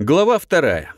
Глава вторая.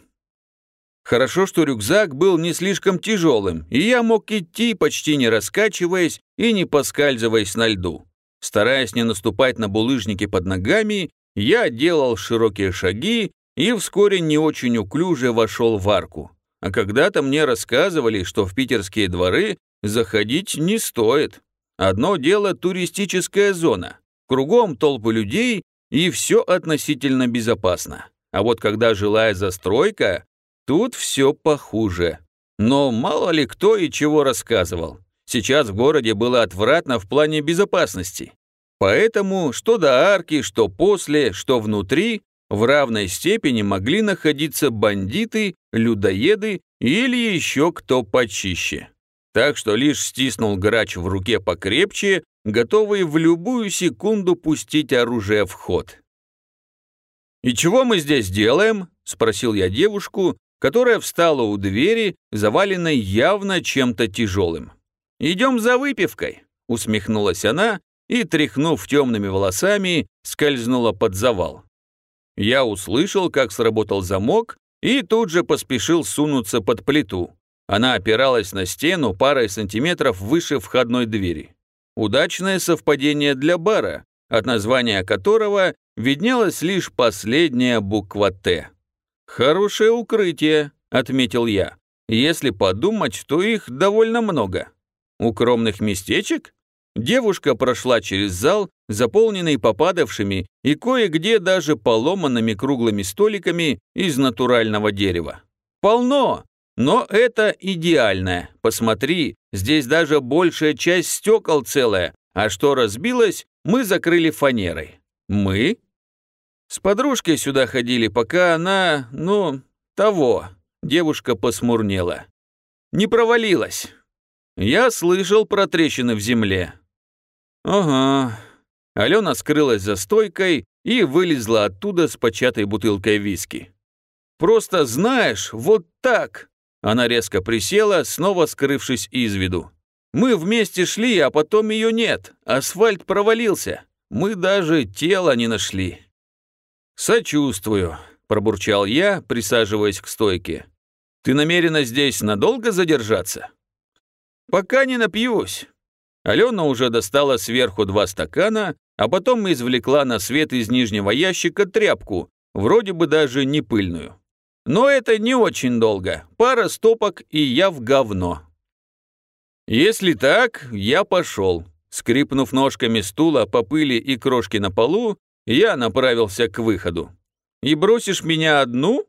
Хорошо, что рюкзак был не слишком тяжелым, и я мог идти, почти не раскачиваясь и не поскальзываясь на льду. Стараясь не наступать на булыжники под ногами, я делал широкие шаги и вскоре не очень уклюже вошел в арку. А когда-то мне рассказывали, что в питерские дворы заходить не стоит. Одно дело туристическая зона. Кругом толпы людей, и все относительно безопасно. А вот когда жилая застройка, тут все похуже. Но мало ли кто и чего рассказывал. Сейчас в городе было отвратно в плане безопасности. Поэтому что до арки, что после, что внутри, в равной степени могли находиться бандиты, людоеды или еще кто почище. Так что лишь стиснул грач в руке покрепче, готовый в любую секунду пустить оружие в ход. «И чего мы здесь делаем?» – спросил я девушку, которая встала у двери, заваленной явно чем-то тяжелым. «Идем за выпивкой», – усмехнулась она и, тряхнув темными волосами, скользнула под завал. Я услышал, как сработал замок, и тут же поспешил сунуться под плиту. Она опиралась на стену парой сантиметров выше входной двери. Удачное совпадение для бара, от названия которого виднелась лишь последняя буква «Т». «Хорошее укрытие», — отметил я. «Если подумать, то их довольно много. Укромных местечек?» Девушка прошла через зал, заполненный попадавшими и кое-где даже поломанными круглыми столиками из натурального дерева. «Полно! Но это идеальное. Посмотри, здесь даже большая часть стекол целая, а что разбилось, мы закрыли фанерой. Мы? С подружкой сюда ходили, пока она, ну, того. Девушка посмурнела. Не провалилась. Я слышал про трещины в земле. Ага. Алена скрылась за стойкой и вылезла оттуда с початой бутылкой виски. Просто знаешь, вот так. Она резко присела, снова скрывшись из виду. Мы вместе шли, а потом ее нет. Асфальт провалился. Мы даже тело не нашли. «Сочувствую», – пробурчал я, присаживаясь к стойке. «Ты намерена здесь надолго задержаться?» «Пока не напьюсь». Алена уже достала сверху два стакана, а потом извлекла на свет из нижнего ящика тряпку, вроде бы даже не пыльную. Но это не очень долго. Пара стопок, и я в говно. Если так, я пошел. Скрипнув ножками стула по пыли и крошке на полу, я направился к выходу. «И бросишь меня одну?»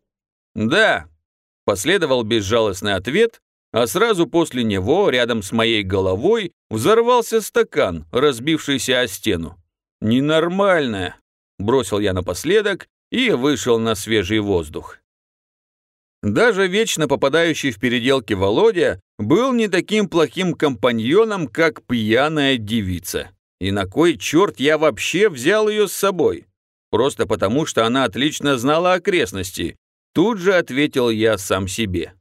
«Да», — последовал безжалостный ответ, а сразу после него, рядом с моей головой, взорвался стакан, разбившийся о стену. «Ненормальное», — бросил я напоследок и вышел на свежий воздух. Даже вечно попадающий в переделки Володя был не таким плохим компаньоном, как пьяная девица. И на кой черт я вообще взял ее с собой? Просто потому, что она отлично знала окрестности. Тут же ответил я сам себе.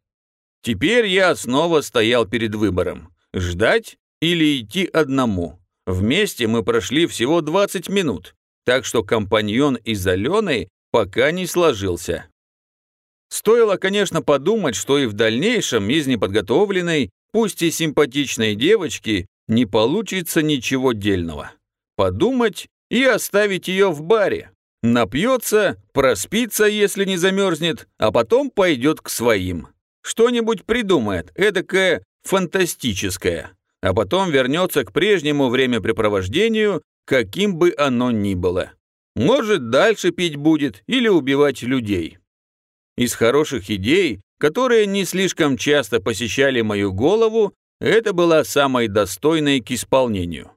Теперь я снова стоял перед выбором. Ждать или идти одному. Вместе мы прошли всего 20 минут, так что компаньон из Алены пока не сложился. Стоило, конечно, подумать, что и в дальнейшем из неподготовленной, пусть и симпатичной девочки, не получится ничего дельного. Подумать и оставить ее в баре. Напьется, проспится, если не замерзнет, а потом пойдет к своим. Что-нибудь придумает, эдакое фантастическое. А потом вернется к прежнему времяпрепровождению, каким бы оно ни было. Может, дальше пить будет или убивать людей. Из хороших идей, которые не слишком часто посещали мою голову, это была самой достойной к исполнению.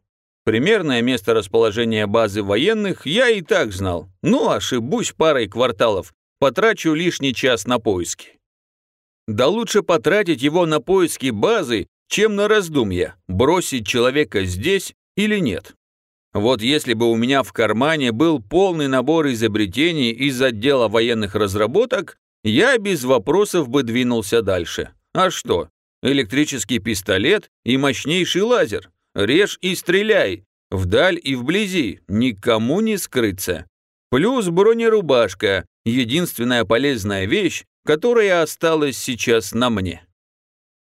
Примерное место расположения базы военных я и так знал. Ну, ошибусь парой кварталов, потрачу лишний час на поиски. Да лучше потратить его на поиски базы, чем на раздумья, бросить человека здесь или нет. Вот если бы у меня в кармане был полный набор изобретений из отдела военных разработок, я без вопросов бы двинулся дальше. А что? Электрический пистолет и мощнейший лазер. Режь и стреляй. Вдаль и вблизи. Никому не скрыться. Плюс бронерубашка, единственная полезная вещь, которая осталась сейчас на мне.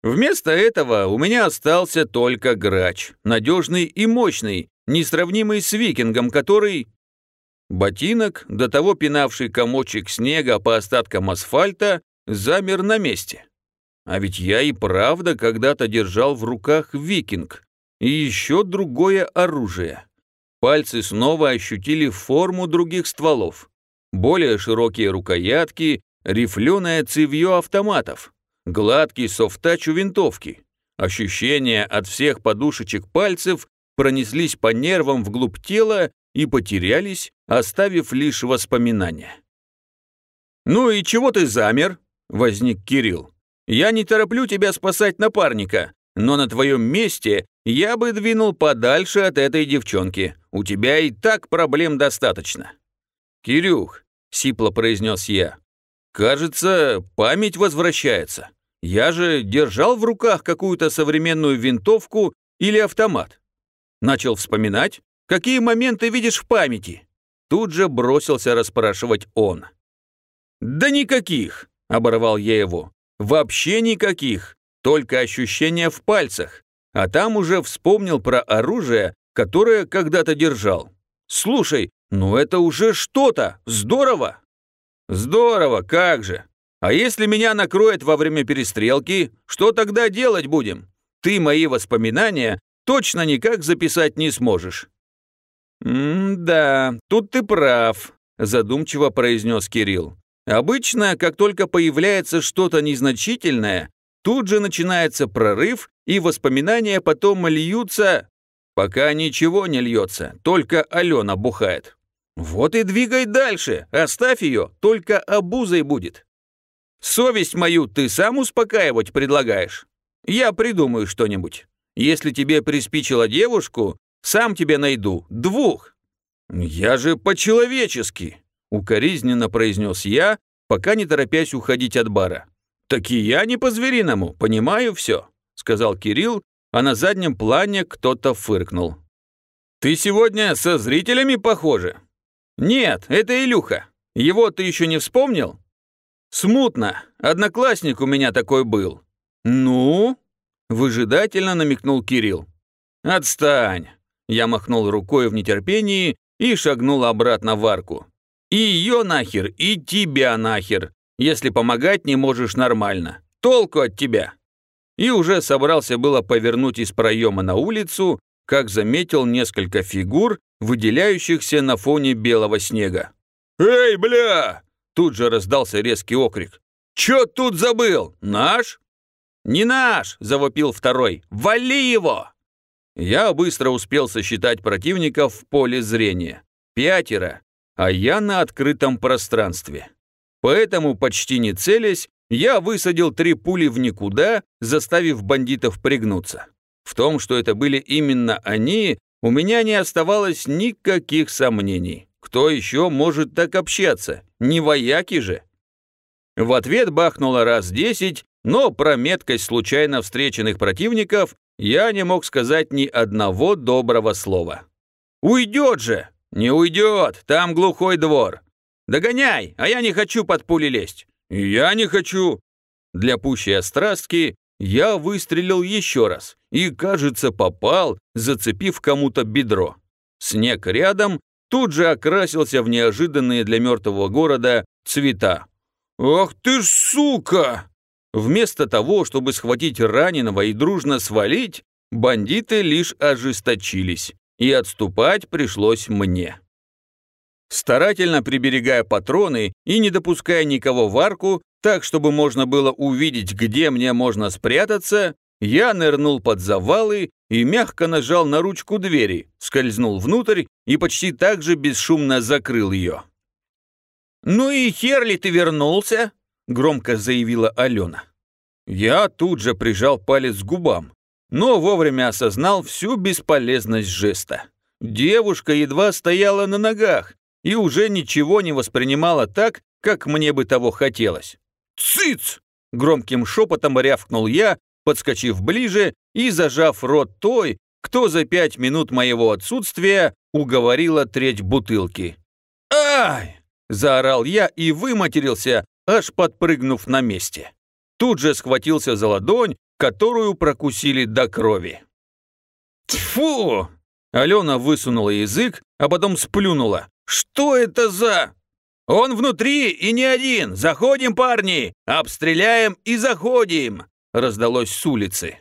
Вместо этого у меня остался только грач, надежный и мощный, несравнимый с викингом, который... Ботинок, до того пинавший комочек снега по остаткам асфальта, замер на месте. А ведь я и правда когда-то держал в руках викинг и еще другое оружие. Пальцы снова ощутили форму других стволов. Более широкие рукоятки, рифленое цевье автоматов, гладкий софтач у винтовки. Ощущения от всех подушечек пальцев пронеслись по нервам вглубь тела и потерялись, оставив лишь воспоминания. «Ну и чего ты замер?» – возник Кирилл. «Я не тороплю тебя спасать напарника, но на твоем месте я бы двинул подальше от этой девчонки. У тебя и так проблем достаточно». «Кирюх», — сипло произнес я, — «кажется, память возвращается. Я же держал в руках какую-то современную винтовку или автомат. Начал вспоминать, какие моменты видишь в памяти. Тут же бросился расспрашивать он. «Да никаких», — оборвал я его. «Вообще никаких, только ощущения в пальцах а там уже вспомнил про оружие, которое когда-то держал. Слушай, ну это уже что-то, здорово. Здорово, как же. А если меня накроет во время перестрелки, что тогда делать будем? Ты мои воспоминания точно никак записать не сможешь. «М-да, тут ты прав», – задумчиво произнес Кирилл. «Обычно, как только появляется что-то незначительное, тут же начинается прорыв, и воспоминания потом льются, пока ничего не льется, только Алена бухает. Вот и двигай дальше, оставь ее, только обузой будет. Совесть мою ты сам успокаивать предлагаешь? Я придумаю что-нибудь. Если тебе приспичило девушку, сам тебе найду, двух. Я же по-человечески, укоризненно произнес я, пока не торопясь уходить от бара. Так и я не по-звериному, понимаю все сказал Кирилл, а на заднем плане кто-то фыркнул. «Ты сегодня со зрителями похоже?» «Нет, это Илюха. Его ты еще не вспомнил?» «Смутно. Одноклассник у меня такой был». «Ну?» – выжидательно намекнул Кирилл. «Отстань!» – я махнул рукой в нетерпении и шагнул обратно в арку. «И ее нахер, и тебя нахер, если помогать не можешь нормально. Толку от тебя!» и уже собрался было повернуть из проема на улицу, как заметил несколько фигур, выделяющихся на фоне белого снега. «Эй, бля!» Тут же раздался резкий окрик. «Чё тут забыл? Наш?» «Не наш!» – завопил второй. «Вали его!» Я быстро успел сосчитать противников в поле зрения. Пятеро, а я на открытом пространстве. Поэтому, почти не целясь, я высадил три пули в никуда, заставив бандитов пригнуться. В том, что это были именно они, у меня не оставалось никаких сомнений. Кто еще может так общаться? Не вояки же. В ответ бахнуло раз десять, но про меткость случайно встреченных противников я не мог сказать ни одного доброго слова. «Уйдет же!» «Не уйдет, там глухой двор. Догоняй, а я не хочу под пули лезть. «Я не хочу!» Для пущей острастки я выстрелил еще раз и, кажется, попал, зацепив кому-то бедро. Снег рядом тут же окрасился в неожиданные для мертвого города цвета. «Ах ты ж сука!» Вместо того, чтобы схватить раненого и дружно свалить, бандиты лишь ожесточились, и отступать пришлось мне. Старательно приберегая патроны и не допуская никого в арку, так, чтобы можно было увидеть, где мне можно спрятаться, я нырнул под завалы и мягко нажал на ручку двери, скользнул внутрь и почти так же бесшумно закрыл ее. «Ну и хер ли ты вернулся?» – громко заявила Алена. Я тут же прижал палец к губам, но вовремя осознал всю бесполезность жеста. Девушка едва стояла на ногах, и уже ничего не воспринимала так, как мне бы того хотелось. «Цыц!» – громким шепотом рявкнул я, подскочив ближе и зажав рот той, кто за пять минут моего отсутствия уговорила треть бутылки. «Ай!» – заорал я и выматерился, аж подпрыгнув на месте. Тут же схватился за ладонь, которую прокусили до крови. «Тьфу!» Алена высунула язык, а потом сплюнула. «Что это за...» «Он внутри и не один! Заходим, парни! Обстреляем и заходим!» раздалось с улицы.